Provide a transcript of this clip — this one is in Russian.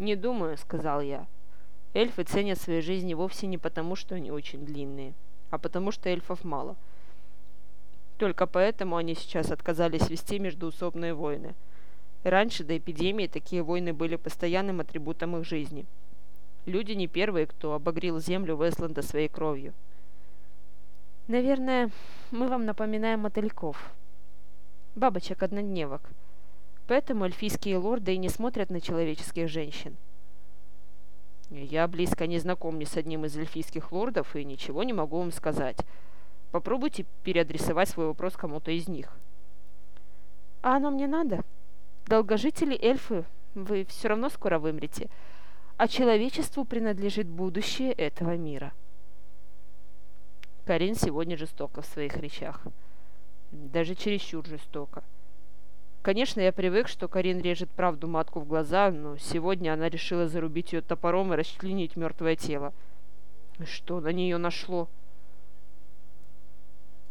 «Не думаю», — сказал я. «Эльфы ценят свои жизни вовсе не потому, что они очень длинные, а потому что эльфов мало. Только поэтому они сейчас отказались вести междуусобные войны. Раньше до эпидемии такие войны были постоянным атрибутом их жизни. Люди не первые, кто обогрел землю Вестланда своей кровью. Наверное, мы вам напоминаем мотыльков. Бабочек-однодневок. Поэтому эльфийские лорды и не смотрят на человеческих женщин. Я близко не знаком ни с одним из эльфийских лордов и ничего не могу вам сказать. Попробуйте переадресовать свой вопрос кому-то из них. А оно мне надо? Долгожители эльфы, вы все равно скоро вымрете, а человечеству принадлежит будущее этого мира. Карин сегодня жестока в своих речах. Даже чересчур жестоко. Конечно, я привык, что Карин режет правду матку в глаза, но сегодня она решила зарубить ее топором и расчленить мертвое тело. Что на нее нашло? —